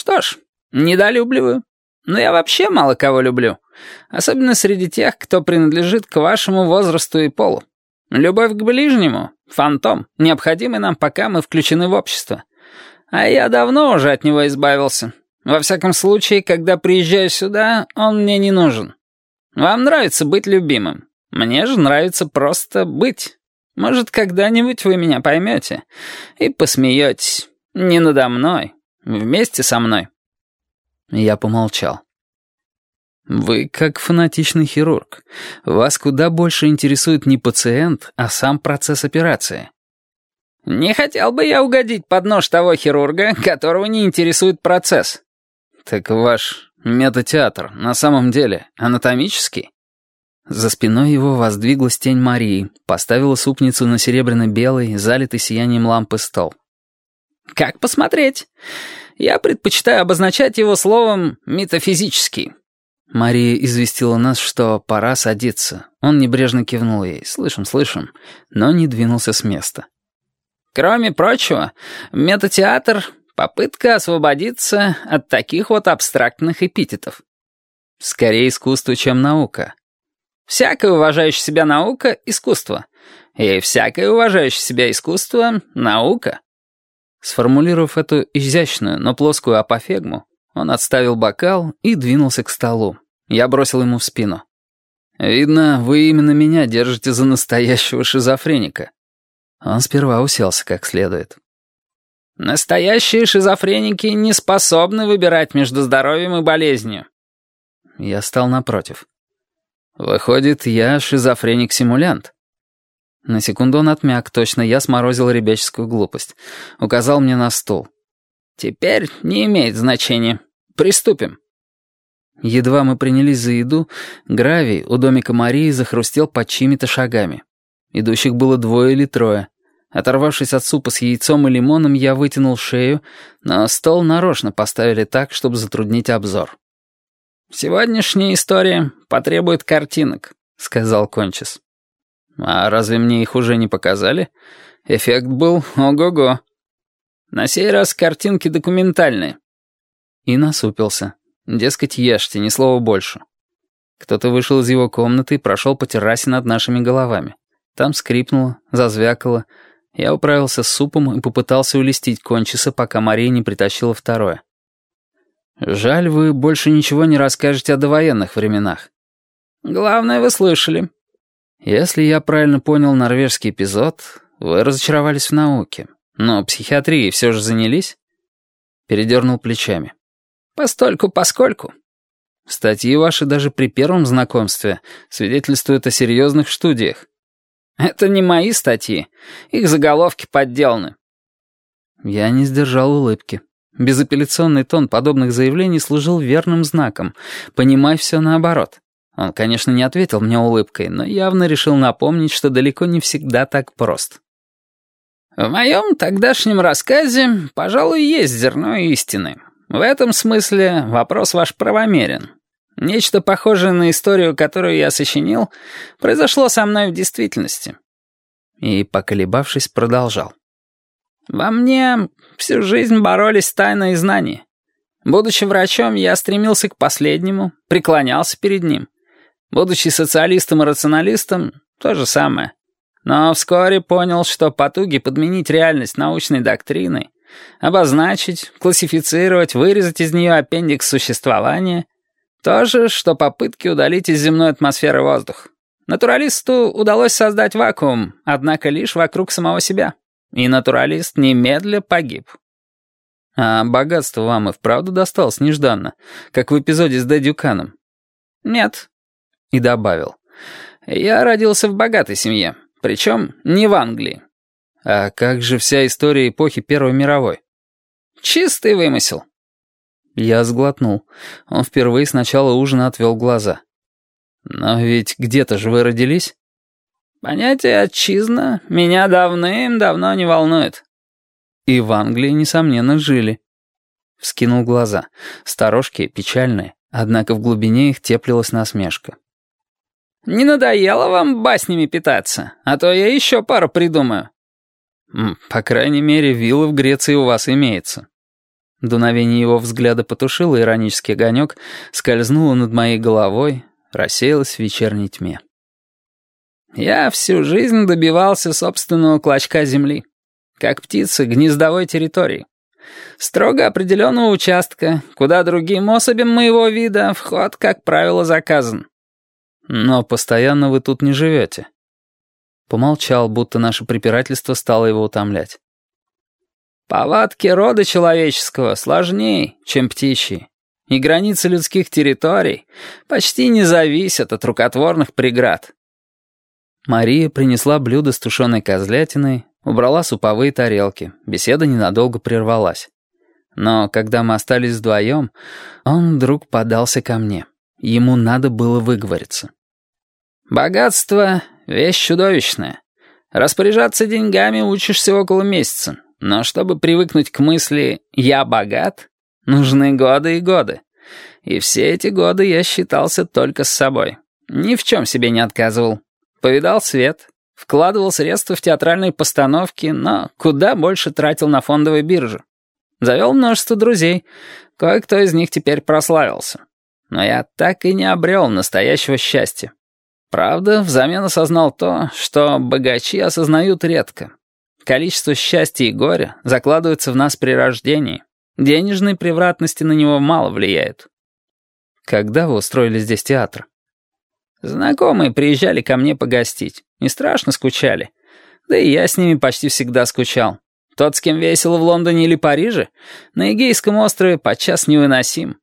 Что ж, недолюбливаю. Но я вообще мало кого люблю. Особенно среди тех, кто принадлежит к вашему возрасту и полу. Любовь к ближнему — фантом, необходимый нам, пока мы включены в общество. А я давно уже от него избавился. Во всяком случае, когда приезжаю сюда, он мне не нужен. Вам нравится быть любимым. Мне же нравится просто быть. Может, когда-нибудь вы меня поймете и посмеетесь. Не надо мной, вместе со мной. Я помолчал. Вы как фанатичный хирург. Вас куда больше интересует не пациент, а сам процесс операции. Не хотел бы я угодить под нож того хирурга, которого не интересует процесс. Так ваш метатеатр на самом деле анатомический? За спиной его воздвиглась тень Марии, поставила супницу на серебряно-белый, залитый сиянием лампы стол. «Как посмотреть? Я предпочитаю обозначать его словом «метафизический». Мария известила нас, что пора садиться. Он небрежно кивнул ей. «Слышим, слышим», но не двинулся с места. «Кроме прочего, метатеатр — попытка освободиться от таких вот абстрактных эпитетов». «Скорее искусство, чем наука». «Всякая уважающая себя наука — искусство. И всякое уважающее себя искусство — наука». Сформулировав эту изящную, но плоскую апофегму, он отставил бокал и двинулся к столу. Я бросил ему в спину. «Видно, вы именно меня держите за настоящего шизофреника». Он сперва уселся как следует. «Настоящие шизофреники не способны выбирать между здоровьем и болезнью». Я стал напротив. «Выходит, я шизофреник-симулянт». На секунду он отмяк, точно я сморозил ребяческую глупость. Указал мне на стул. «Теперь не имеет значения. Приступим». Едва мы принялись за еду, гравий у домика Марии захрустел под чьими-то шагами. Идущих было двое или трое. Оторвавшись от супа с яйцом и лимоном, я вытянул шею, но стол нарочно поставили так, чтобы затруднить обзор. «Сегодняшняя история потребует картинок», — сказал Кончис. А разве мне их уже не показали? Эффект был ого-го. На сей раз картинки документальные. И насупился. Дескать, ешьте, ни слова больше. Кто-то вышел из его комнаты и прошел по террасе над нашими головами. Там скрипнуло, зазвякало. Я управился с супом и попытался улестить кончиса, пока Мария не притащила второе. «Жаль, вы больше ничего не расскажете о довоенных временах». «Главное, вы слышали», если я правильно понял норвежский эпизод, вы разочаровались в науке, но психиатрией все же занялись? Передернул плечами. Постольку-поскольку. Статьи ваши даже при первом знакомстве свидетельствуют о серьезных студиях. Это не мои статьи. Их заголовки подделаны. Я не сдержал улыбки. Безапелляционный тон подобных заявлений служил верным знаком. Понимай все наоборот. Он, конечно, не ответил мне улыбкой, но явно решил напомнить, что далеко не всегда так прост. В моем тогдашнем рассказе, пожалуй, есть зерно истины. В этом смысле вопрос ваш правомерен. Нечто похожее на историю, которую я сочинил, произошло со мной в действительности. И, поколебавшись, продолжал. Во мне всю жизнь боролись тайна и знания. Будучи врачом, я стремился к последнему, преклонялся перед ним. Будучи социалистом и рационалистом, то же самое. Но вскоре понял, что потуги подменить реальность научной доктриной, обозначить, классифицировать, вырезать из нее аппендикс существования — то же, что попытки удалить из земной атмосферы воздух. Натуралисту удалось создать вакуум, однако лишь вокруг самого себя. И натуралист немедля погиб. А богатство вам и вправду досталось нежданно, как в эпизоде с Дэдди Дюканом? Нет, и добавил. «Я родился в богатой семье, причем не в Англии». «А как же вся история эпохи Первой мировой?» «Чистый вымысел». Я сглотнул. Он впервые с начала ужина отвел глаза. «Но ведь где-то же вы родились?» «Понятие «отчизна» меня давным-давно не волнует». «И в Англии, несомненно, жили». Вскинул глаза. Сторожки печальные, однако в глубине их теплилась насмешка. Не надоело вам баснями питаться? А то я еще пару придумаю». «По крайней мере, вилла в Греции у вас имеется». Дуновение его взгляда потушило иронический огонек, скользнуло над моей головой, рассеялось в вечерней тьме. «Я всю жизнь добивался собственного клочка земли, как птица гнездовой территории. Строго определенного участка, куда другим особям моего вида вход, как правило, заказан». «Но постоянно вы тут не живете». Помолчал, будто наше препирательство стало его утомлять. Повадки рода человеческого сложнее, чем птичьи, и границы людских территорий почти не зависят от рукотворных преград. Мария принесла блюдо с тушеной козлятиной, убрала суповые тарелки, беседа ненадолго прервалась. Но когда мы остались вдвоем, он вдруг подался ко мне. Ему надо было выговориться. «Богатство — вещь чудовищная. Распоряжаться деньгами учишься около месяца, но чтобы привыкнуть к мысли «я богат», нужны годы и годы. И все эти годы я считался только с собой. Ни в чем себе не отказывал. Повидал свет, вкладывал средства в театральные постановки, но куда больше тратил на фондовой бирже. Завел множество друзей, кое-кто из них теперь прославился. Но я так и не обрел настоящего счастья. Правда, взамен осознал то, что богачи осознают редко. Количество счастья и горя закладывается в нас при рождении. Денежные превратности на него мало влияют. Когда вы устроили здесь театр? Знакомые приезжали ко мне погостить. Не страшно скучали. Да и я с ними почти всегда скучал. Тот, с кем весело в Лондоне или Париже, на Эгейском острове подчас невыносим.